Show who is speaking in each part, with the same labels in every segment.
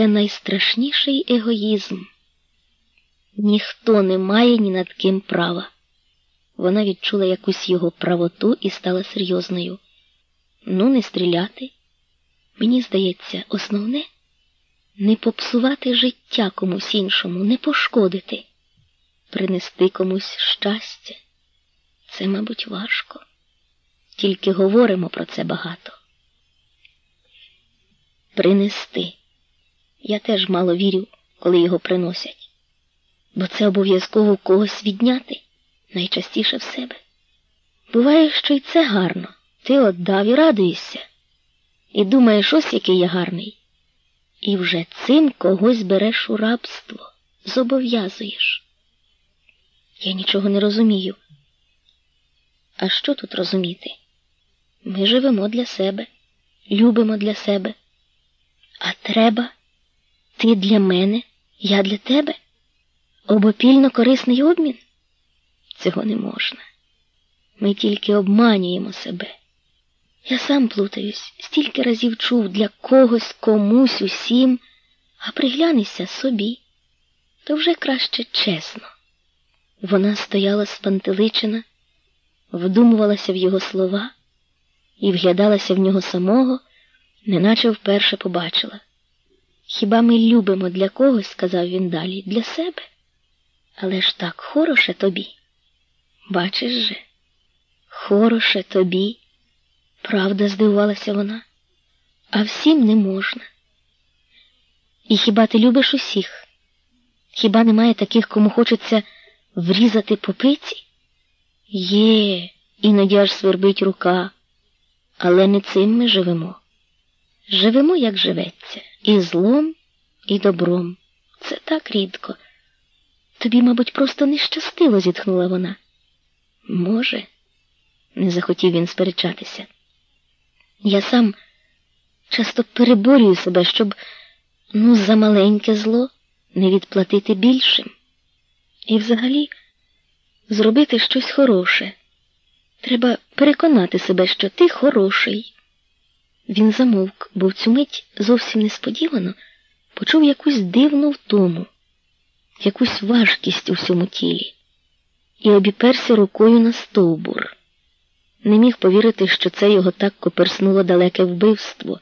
Speaker 1: це найстрашніший егоїзм. Ніхто не має ні над ким права. Вона відчула якусь його правоту і стала серйозною. Ну, не стріляти. Мені здається, основне не попсувати життя комусь іншому, не пошкодити, принести комусь щастя. Це, мабуть, важко. Тільки говоримо про це багато. Принести. Я теж мало вірю, коли його приносять, бо це обов'язково когось відняти, найчастіше в себе. Буває, що й це гарно. Ти отдав і радуєшся, і думаєш, ось який я гарний. І вже цим когось береш у рабство, зобов'язуєш. Я нічого не розумію. А що тут розуміти? Ми живемо для себе, любимо для себе. А треба ти для мене, я для тебе? Обопільно корисний обмін? Цього не можна. Ми тільки обманюємо себе. Я сам плутаюсь, стільки разів чув для когось, комусь, усім, а приглянися собі, то вже краще чесно. Вона стояла спантеличена, вдумувалася в його слова і вглядалася в нього самого, неначе вперше побачила. Хіба ми любимо для когось, сказав він далі, для себе? Але ж так хороше тобі. Бачиш же, хороше тобі. Правда, здивувалася вона, а всім не можна. І хіба ти любиш усіх? Хіба немає таких, кому хочеться врізати по пиці? Є, іноді аж свербить рука, але не цим ми живемо. Живемо, як живеться, і злом, і добром. Це так рідко. Тобі, мабуть, просто не щастило, зітхнула вона. Може, не захотів він сперечатися. Я сам часто переборюю себе, щоб, ну, за маленьке зло не відплатити більшим. І взагалі зробити щось хороше. Треба переконати себе, що ти хороший. Він замовк, бо в цю мить зовсім несподівано почув якусь дивну втому, якусь важкість у всьому тілі і обіперся рукою на стовбур. Не міг повірити, що це його так коперснуло далеке вбивство,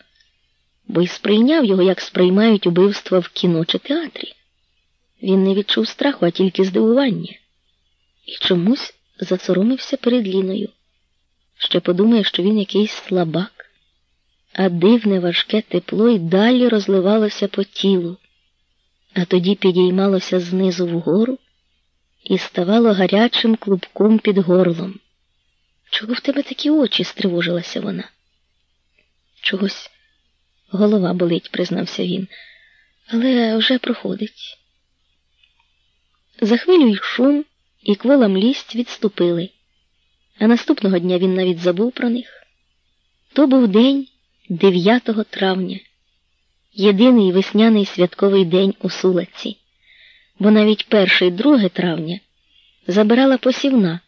Speaker 1: бо й сприйняв його, як сприймають убивства в кіно чи театрі. Він не відчув страху, а тільки здивування, і чомусь засоромився перед Ліною. Ще подумає, що він якийсь слабак, а дивне важке тепло й далі розливалося по тілу, а тоді підіймалося знизу вгору і ставало гарячим клубком під горлом. Чого в тебе такі очі? стривожилася вона. Чогось голова болить, признався він, але вже проходить. За хвилю й шум і кволам лість відступили, а наступного дня він навіть забув про них. То був день 9 травня, єдиний весняний святковий день у Сулаці, бо навіть 1-2 травня забирала посівна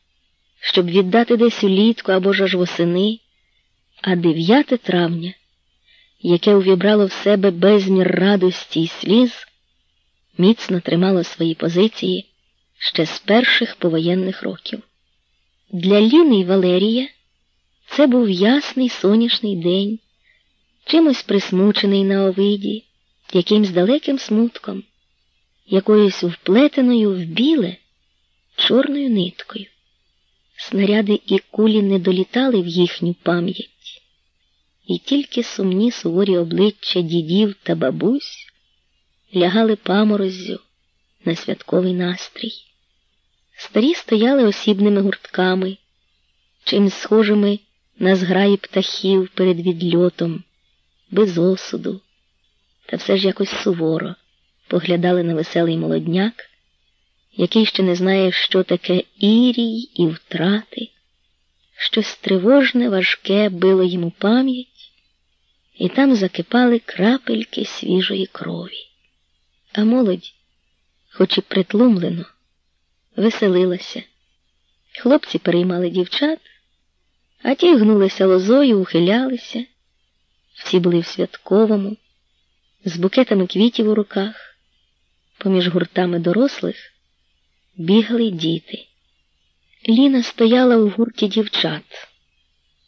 Speaker 1: щоб віддати десь улітку або ж аж восени, а 9 травня, яке увібрало в себе безмір радості й сліз, міцно тримало свої позиції ще з перших повоєнних років. Для Ліни й Валерія це був ясний сонячний день, чимось присмучений на овиді, якимсь далеким смутком, якоюсь вплетеною в біле чорною ниткою. Снаряди і кулі не долітали в їхню пам'ять, і тільки сумні суворі обличчя дідів та бабусь лягали памороззю на святковий настрій. Старі стояли осібними гуртками, чимсь схожими на зграї птахів перед відльотом, без осуду, та все ж якось суворо поглядали на веселий молодняк який ще не знає, що таке ірій і втрати, щось тривожне, важке било йому пам'ять, і там закипали крапельки свіжої крові. А молодь, хоч і притлумлено, веселилася. Хлопці переймали дівчат, а ті гнулися лозою, ухилялися. Всі були в святковому, з букетами квітів у руках, поміж гуртами дорослих бігли діти. Ліна стояла у гурті дівчат.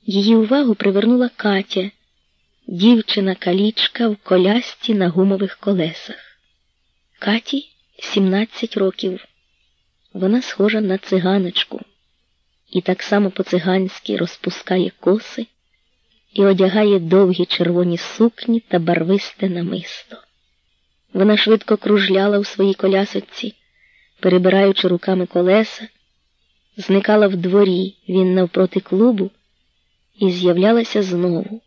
Speaker 1: Її увагу привернула Катя, дівчина калічка в колясці на гумових колесах. Каті 17 років. Вона схожа на циганочку і так само по-циганськи розпускає коси і одягає довгі червоні сукні та барвисте намисто. Вона швидко кружляла у своїй колясочці, перебираючи руками колеса, зникала в дворі він навпроти клубу і з'являлася знову.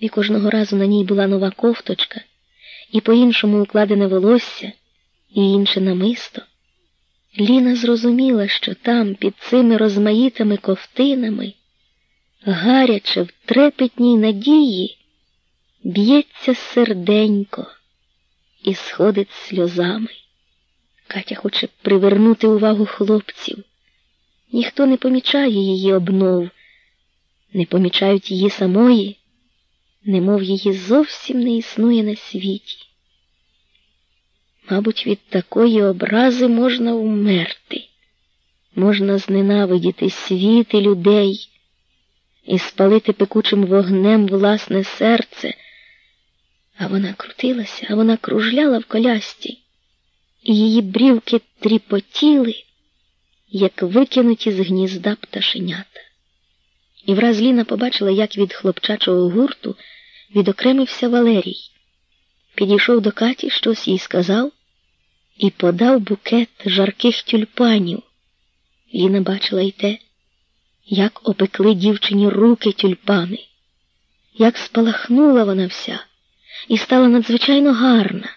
Speaker 1: І кожного разу на ній була нова кофточка, і по-іншому укладене волосся, і інше намисто. Ліна зрозуміла, що там, під цими розмаїтими ковтинами, гаряче в трепетній надії, б'ється серденько і сходить сльозами. Катя хоче привернути увагу хлопців. Ніхто не помічає її обнов, не помічають її самої, немов її зовсім не існує на світі. Мабуть, від такої образи можна вмерти, можна зненавидіти світ і людей і спалити пекучим вогнем власне серце. А вона крутилася, а вона кружляла в колясті, і її брівки тріпотіли, як викинуті з гнізда пташенята. І враз Ліна побачила, як від хлопчачого гурту відокремився Валерій. Підійшов до Каті, щось їй сказав і подав букет жарких тюльпанів. Ліна бачила й те, як опекли дівчині руки тюльпани, як спалахнула вона вся і стала надзвичайно гарна.